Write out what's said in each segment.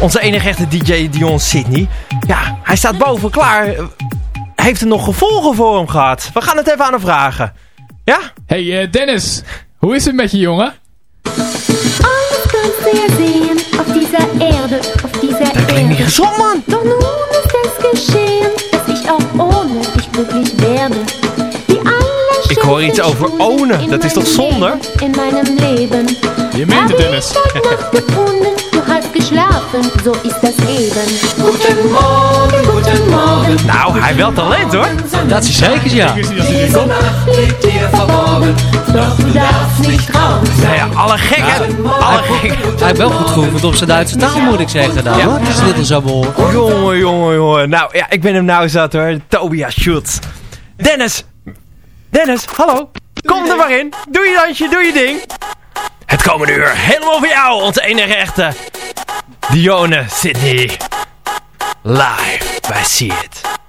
Onze enige echte DJ Dion Sydney. Ja, hij staat boven klaar. Heeft er nog gevolgen voor hem gehad? We gaan het even aan hem vragen. Ja? Hey uh, Dennis, hoe is het met je jongen? Alles kan zeer zien op deze aarde, op deze Dat klinkt niet gezond man. Doch nun ist es geschehen, dass ich auch ohne dich glücklich werde. Ik hoor iets over ownen, dat is toch zonde? In meinem Leben. Je meent het Dennis. hast geschlafen, so ist das Leben. Guten Morgen, guten Morgen. Nou, hij wel talent hoor. Dat is zeker, ja. Diese Nacht liegt dir verborgen, doch du darfst nicht trauen. Nou ja, alle gekken. alle gekken. Hij heeft wel goed geoefend op zijn Duitse taal, moet ik zeggen. Dan, ja. hoor. Dat is dit al zo behoorlijk. Jongen, jongen, jongen. Nou ja, ik ben hem nou zat hoor. Tobias Schultz. Dennis. Dennis, hallo. Kom er maar in. Doe je dansje, doe je ding. Het komende uur helemaal voor jou, onze enige echte Dione Sydney. Live bij See It.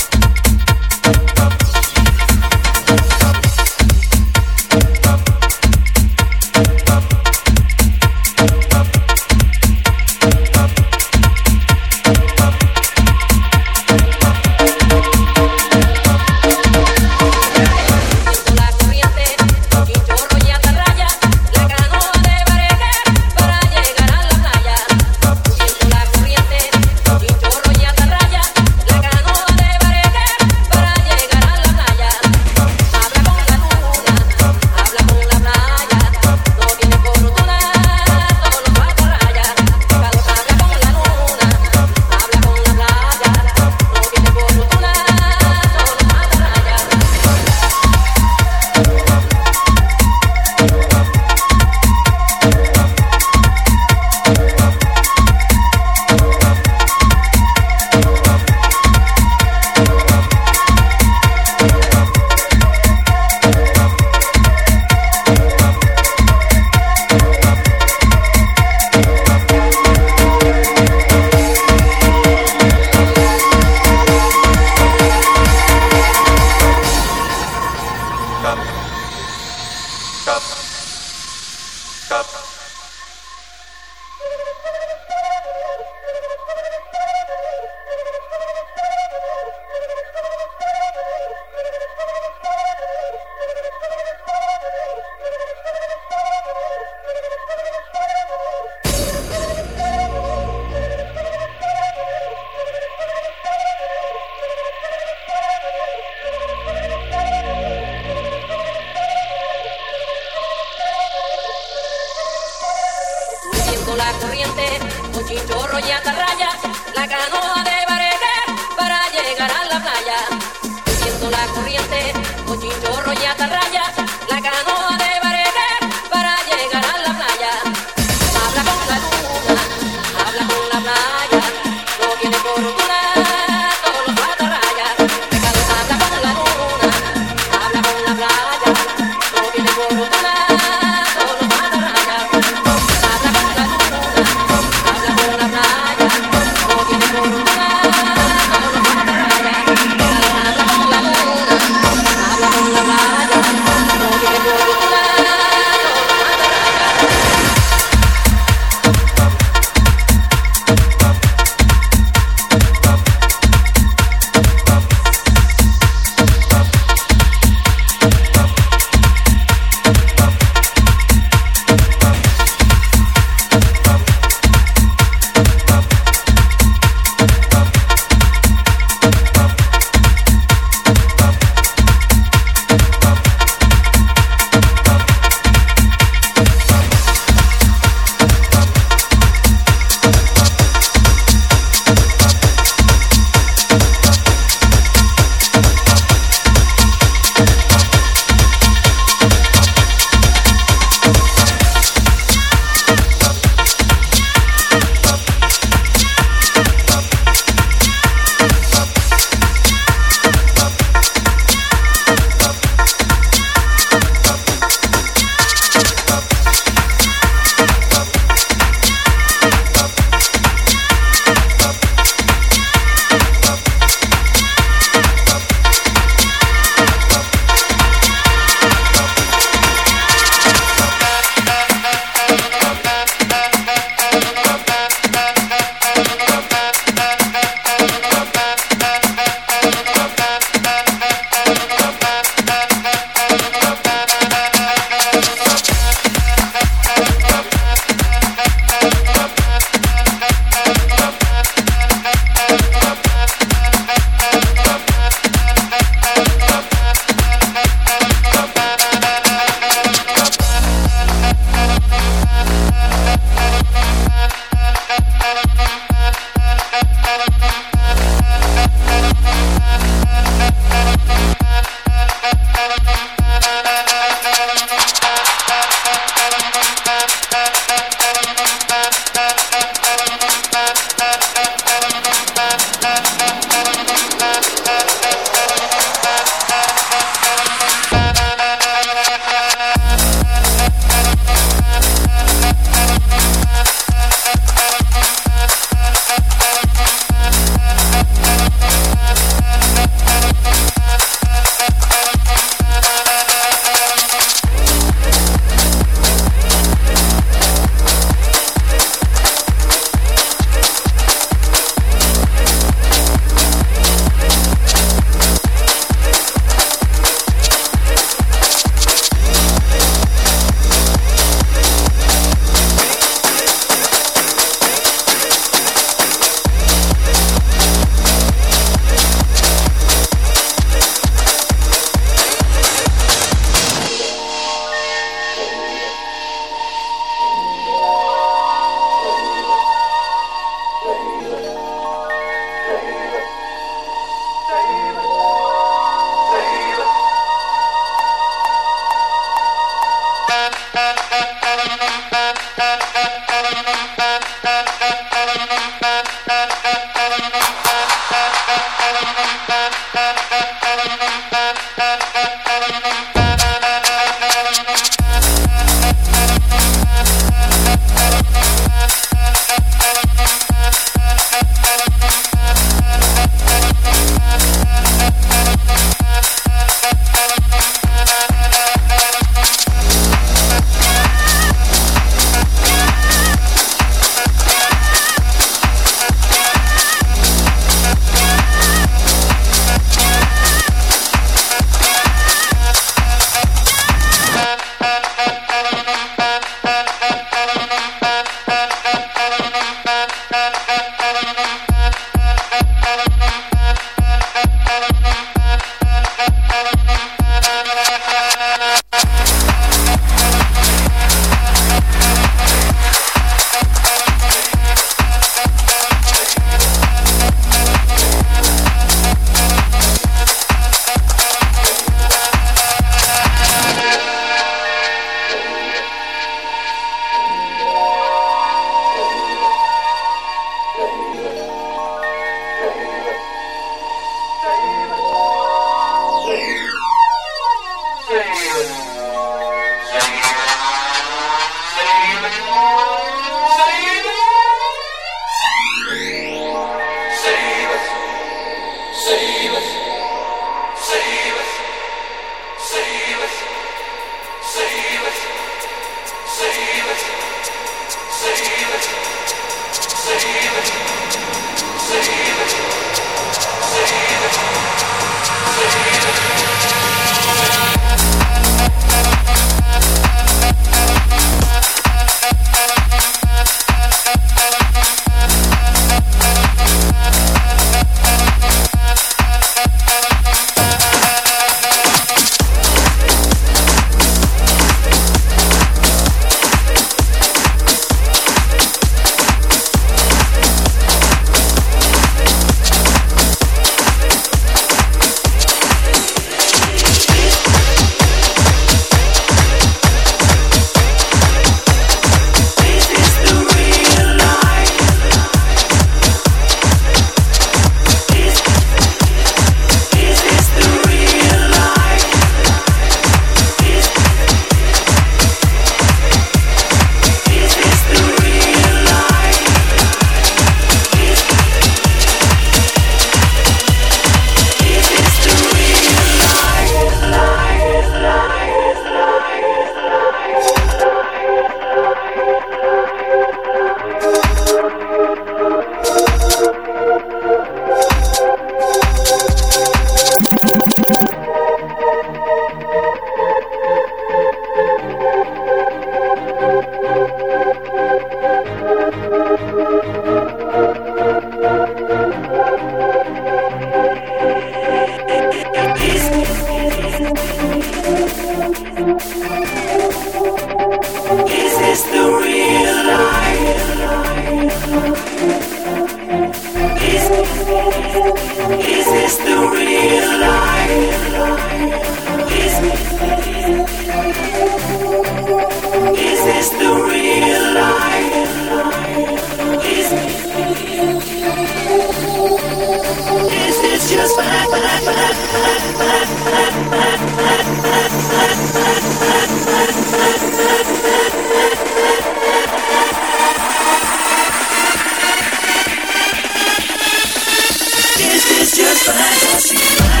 Is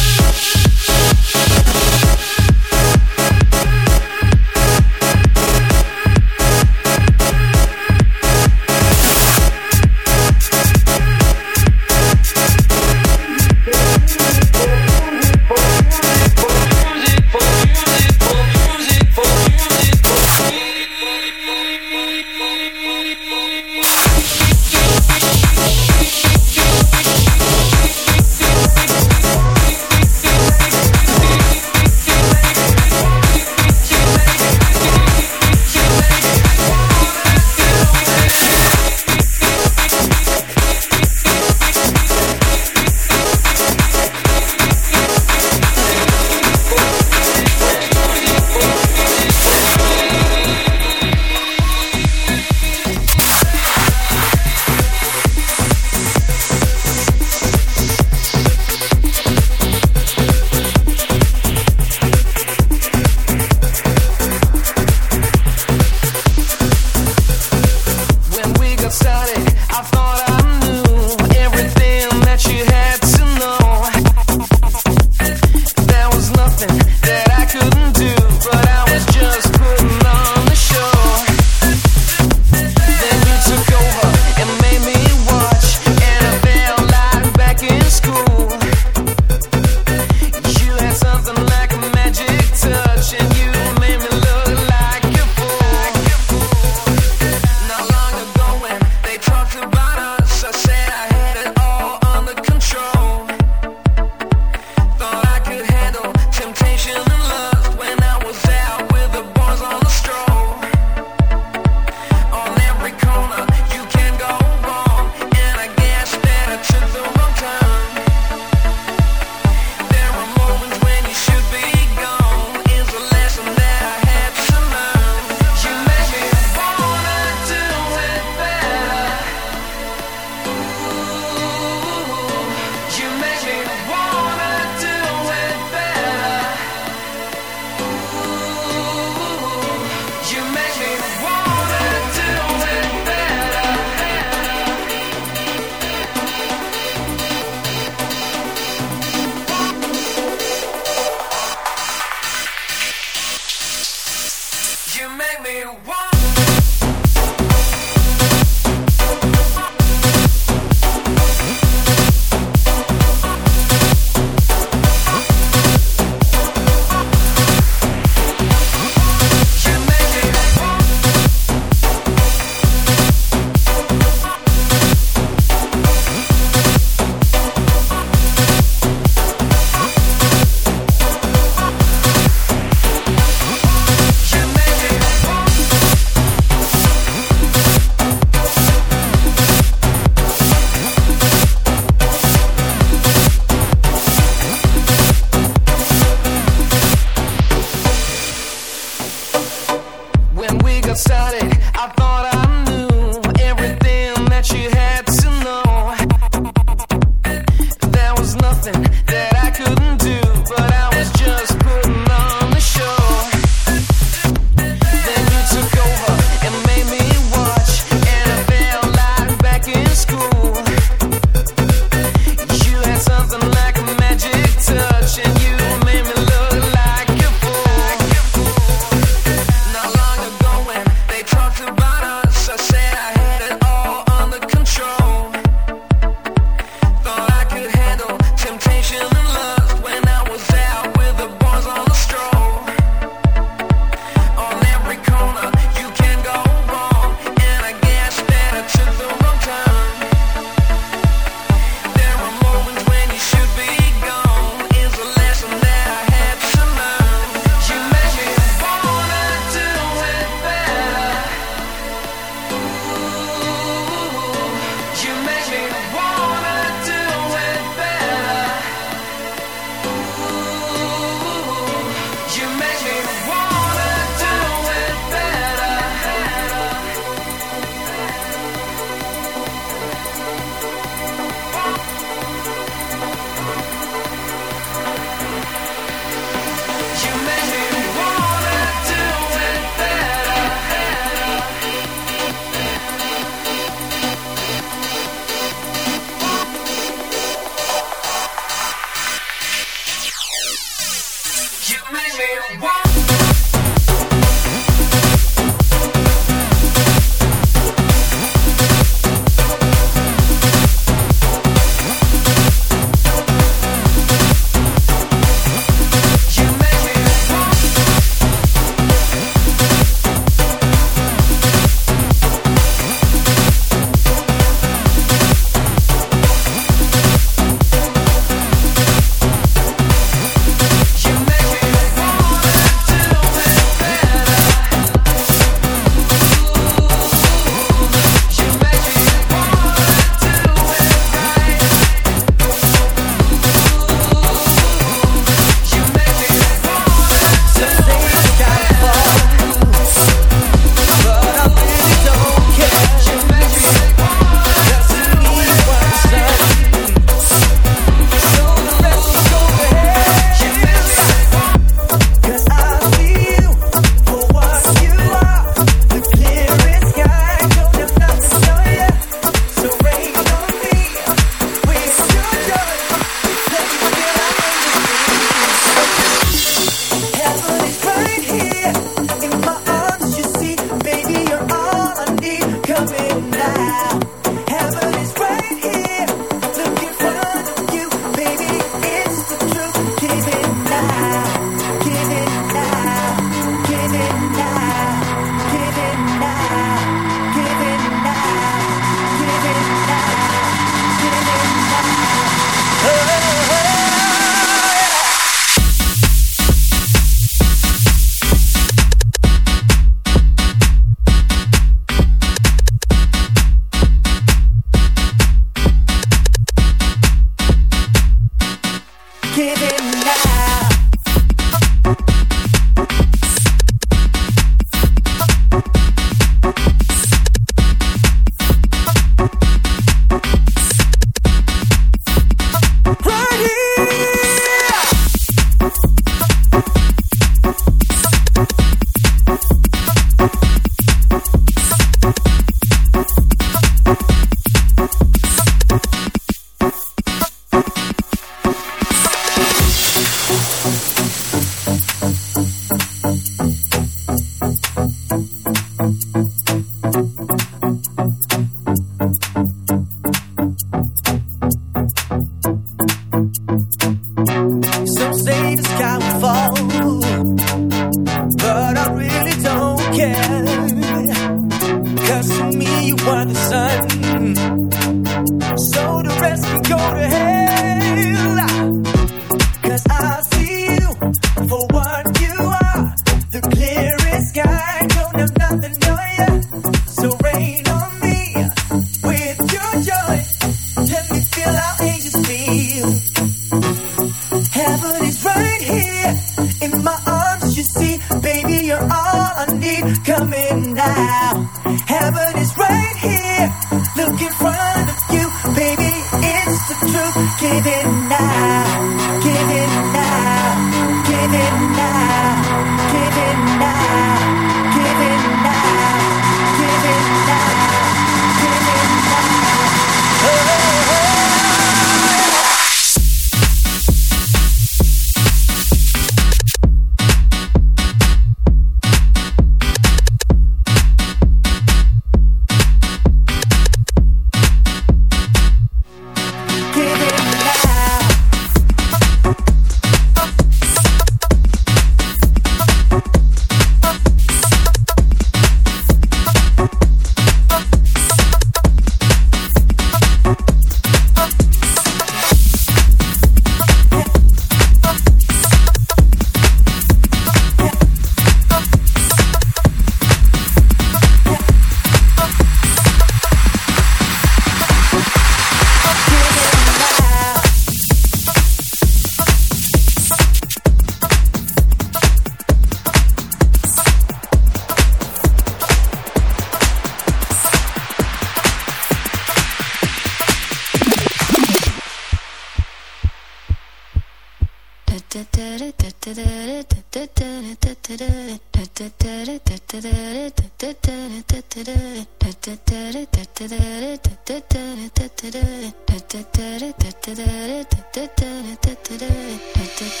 Voice.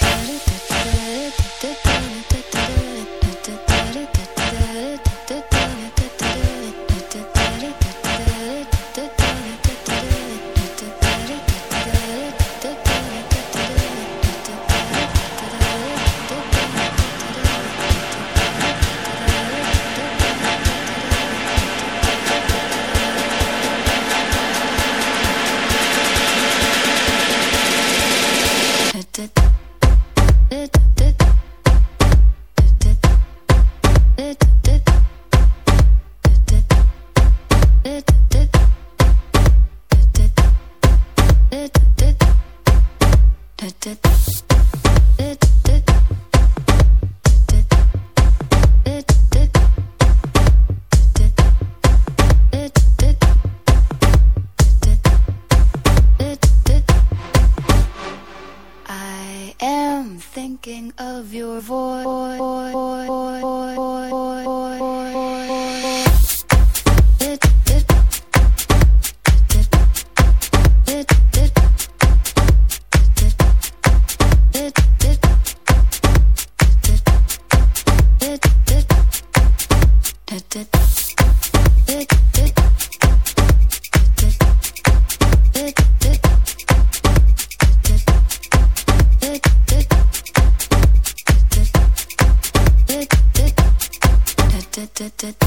da da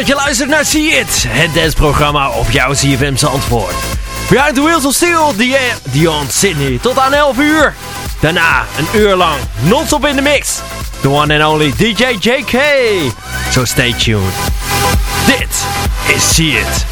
dat je luistert naar See It, het danceprogramma op jouw CFM Zandvoort. Behind the Wheels of Steel, Di- Dion Sydney, tot aan 11 uur. Daarna een uur lang, non-stop in de mix. The one and only DJ JK. So stay tuned. Dit is See It.